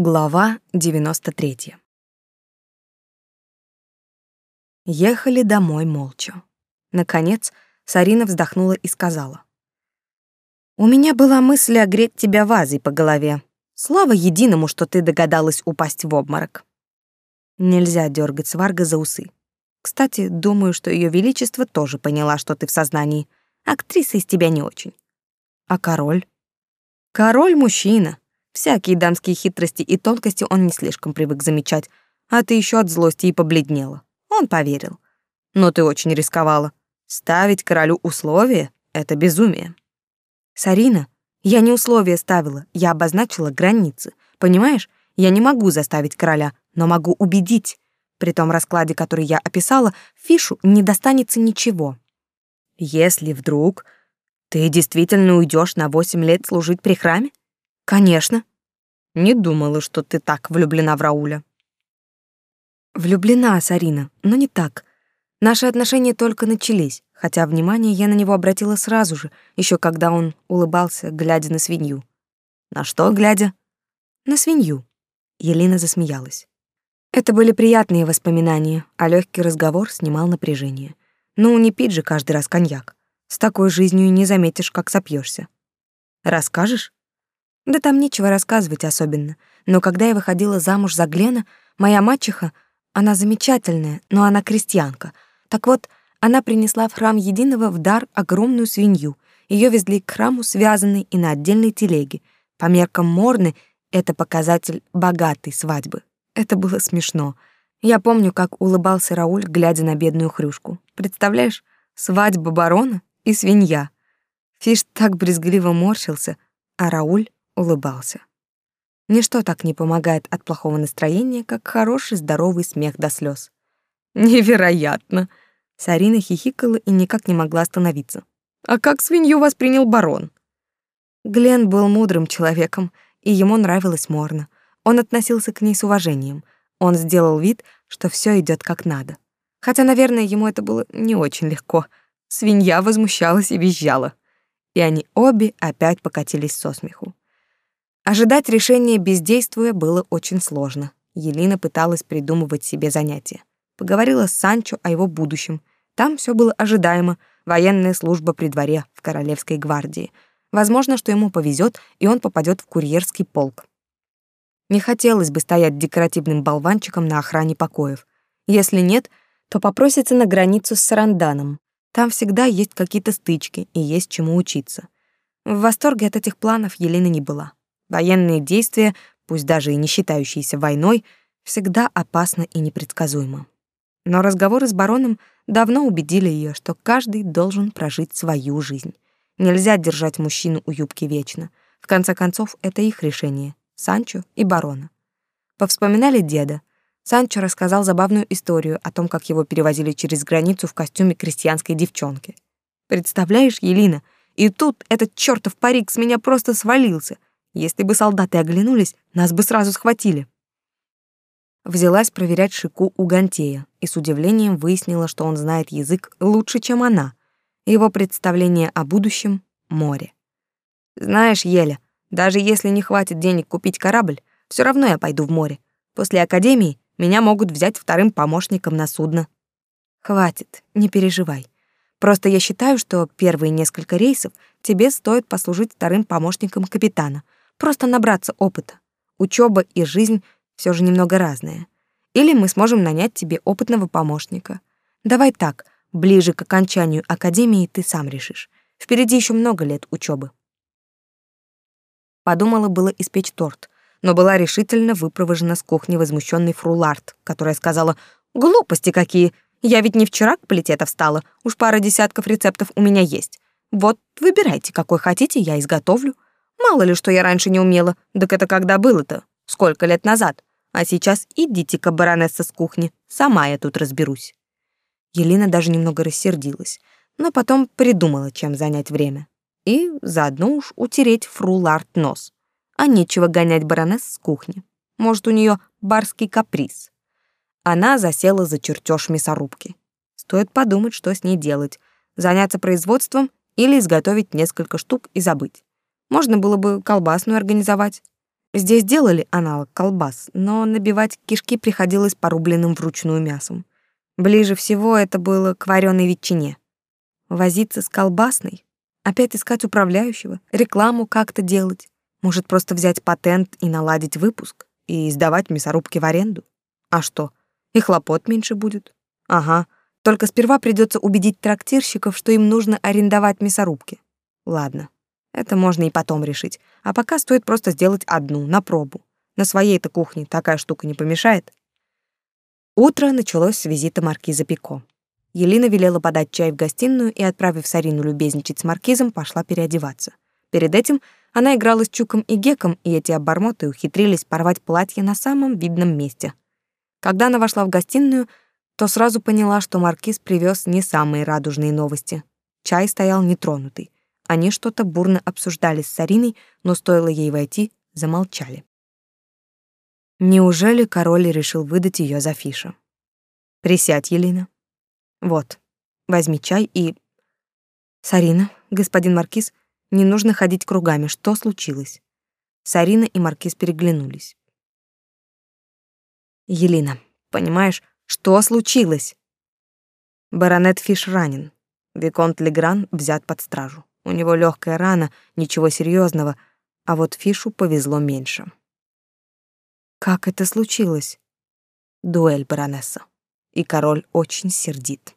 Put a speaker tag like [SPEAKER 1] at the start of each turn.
[SPEAKER 1] Глава 93. Ехали домой молча. Наконец, Сарина вздохнула и сказала: "У меня была мысль огреть тебя вазой по голове. Слава единому, что ты догадалась упасть в обморок". Нельзя дергать сварга за усы. Кстати, думаю, что ее величество тоже поняла, что ты в сознании. Актриса из тебя не очень. А король? Король мужчина. Всякие дамские хитрости и тонкости он не слишком привык замечать, а ты еще от злости и побледнела. Он поверил. Но ты очень рисковала. Ставить королю условия — это безумие. Сарина, я не условия ставила, я обозначила границы. Понимаешь, я не могу заставить короля, но могу убедить. При том раскладе, который я описала, Фишу не достанется ничего. Если вдруг ты действительно уйдешь на восемь лет служить при храме, Конечно. Не думала, что ты так влюблена в Рауля. Влюблена, Сарина, но не так. Наши отношения только начались, хотя внимание я на него обратила сразу же, еще когда он улыбался, глядя на свинью. На что глядя? На свинью. Елена засмеялась. Это были приятные воспоминания, а легкий разговор снимал напряжение. Ну, не пить же каждый раз коньяк. С такой жизнью не заметишь, как сопьешься. Расскажешь? Да там нечего рассказывать особенно. Но когда я выходила замуж за Глена, моя мачеха, она замечательная, но она крестьянка. Так вот, она принесла в храм Единого в дар огромную свинью. Ее везли к храму связанной и на отдельной телеге. По меркам Морны это показатель богатой свадьбы. Это было смешно. Я помню, как улыбался Рауль, глядя на бедную хрюшку. Представляешь, свадьба барона и свинья. Фиш так брезгливо морщился, а Рауль улыбался. Ничто так не помогает от плохого настроения, как хороший здоровый смех до слез. Невероятно. Сарина хихикала и никак не могла остановиться. А как свинью воспринял барон? Глен был мудрым человеком, и ему нравилась Морна. Он относился к ней с уважением. Он сделал вид, что все идет как надо. Хотя, наверное, ему это было не очень легко. Свинья возмущалась и визжала. И они обе опять покатились со смеху. Ожидать решения бездействуя было очень сложно. Елена пыталась придумывать себе занятия. Поговорила с Санчо о его будущем. Там все было ожидаемо. Военная служба при дворе в Королевской гвардии. Возможно, что ему повезет, и он попадет в курьерский полк. Не хотелось бы стоять декоративным болванчиком на охране покоев. Если нет, то попросится на границу с Саранданом. Там всегда есть какие-то стычки и есть чему учиться. В восторге от этих планов Елена не была. Военные действия, пусть даже и не считающиеся войной, всегда опасны и непредсказуемы. Но разговоры с бароном давно убедили ее, что каждый должен прожить свою жизнь. Нельзя держать мужчину у юбки вечно. В конце концов, это их решение — Санчо и барона. Повспоминали деда. Санчо рассказал забавную историю о том, как его перевозили через границу в костюме крестьянской девчонки. Представляешь, Елина, и тут этот чертов парик с меня просто свалился — если бы солдаты оглянулись, нас бы сразу схватили. Взялась проверять Шику у Гантея и с удивлением выяснила, что он знает язык лучше, чем она. Его представление о будущем — море. Знаешь, Еля, даже если не хватит денег купить корабль, все равно я пойду в море. После академии меня могут взять вторым помощником на судно. Хватит, не переживай. Просто я считаю, что первые несколько рейсов тебе стоит послужить вторым помощником капитана — Просто набраться опыта. Учеба и жизнь все же немного разные. Или мы сможем нанять тебе опытного помощника. Давай так, ближе к окончанию академии ты сам решишь. Впереди еще много лет учебы. Подумала было испечь торт, но была решительно выпровожена с кухни возмущенный фрулард, которая сказала «Глупости какие! Я ведь не вчера к плите встала, уж пара десятков рецептов у меня есть. Вот, выбирайте, какой хотите, я изготовлю». Мало ли, что я раньше не умела. Так это когда было-то? Сколько лет назад? А сейчас идите-ка, баронесса, с кухни. Сама я тут разберусь. Елена даже немного рассердилась, но потом придумала, чем занять время. И заодно уж утереть фрулард нос. А нечего гонять баронесс с кухни. Может, у нее барский каприз. Она засела за чертеж мясорубки. Стоит подумать, что с ней делать. Заняться производством или изготовить несколько штук и забыть. Можно было бы колбасную организовать. Здесь делали аналог колбас, но набивать кишки приходилось порубленным вручную мясом. Ближе всего это было к вареной ветчине. Возиться с колбасной, опять искать управляющего, рекламу как-то делать, может просто взять патент и наладить выпуск и сдавать мясорубки в аренду. А что? И хлопот меньше будет. Ага, только сперва придется убедить трактирщиков, что им нужно арендовать мясорубки. Ладно, это можно и потом решить. А пока стоит просто сделать одну, на пробу. На своей-то кухне такая штука не помешает. Утро началось с визита маркиза Пико. Елена велела подать чай в гостиную и, отправив Сарину любезничать с маркизом, пошла переодеваться. Перед этим она играла с Чуком и Геком, и эти обормоты ухитрились порвать платье на самом видном месте. Когда она вошла в гостиную, то сразу поняла, что маркиз привез не самые радужные новости. Чай стоял нетронутый. Они что-то бурно обсуждали с Сариной, но стоило ей войти, замолчали. Неужели король решил выдать ее за Фиша? Присядь, Елена. Вот, возьми чай и... Сарина, господин маркиз, не нужно ходить кругами. Что случилось? Сарина и маркиз переглянулись. Елена, понимаешь, что случилось? Баронет Фиш ранен. Виконт Легран взят под стражу. У него легкая рана, ничего серьезного, а вот Фишу повезло меньше. Как это случилось? Дуэль баронесса. И король очень сердит.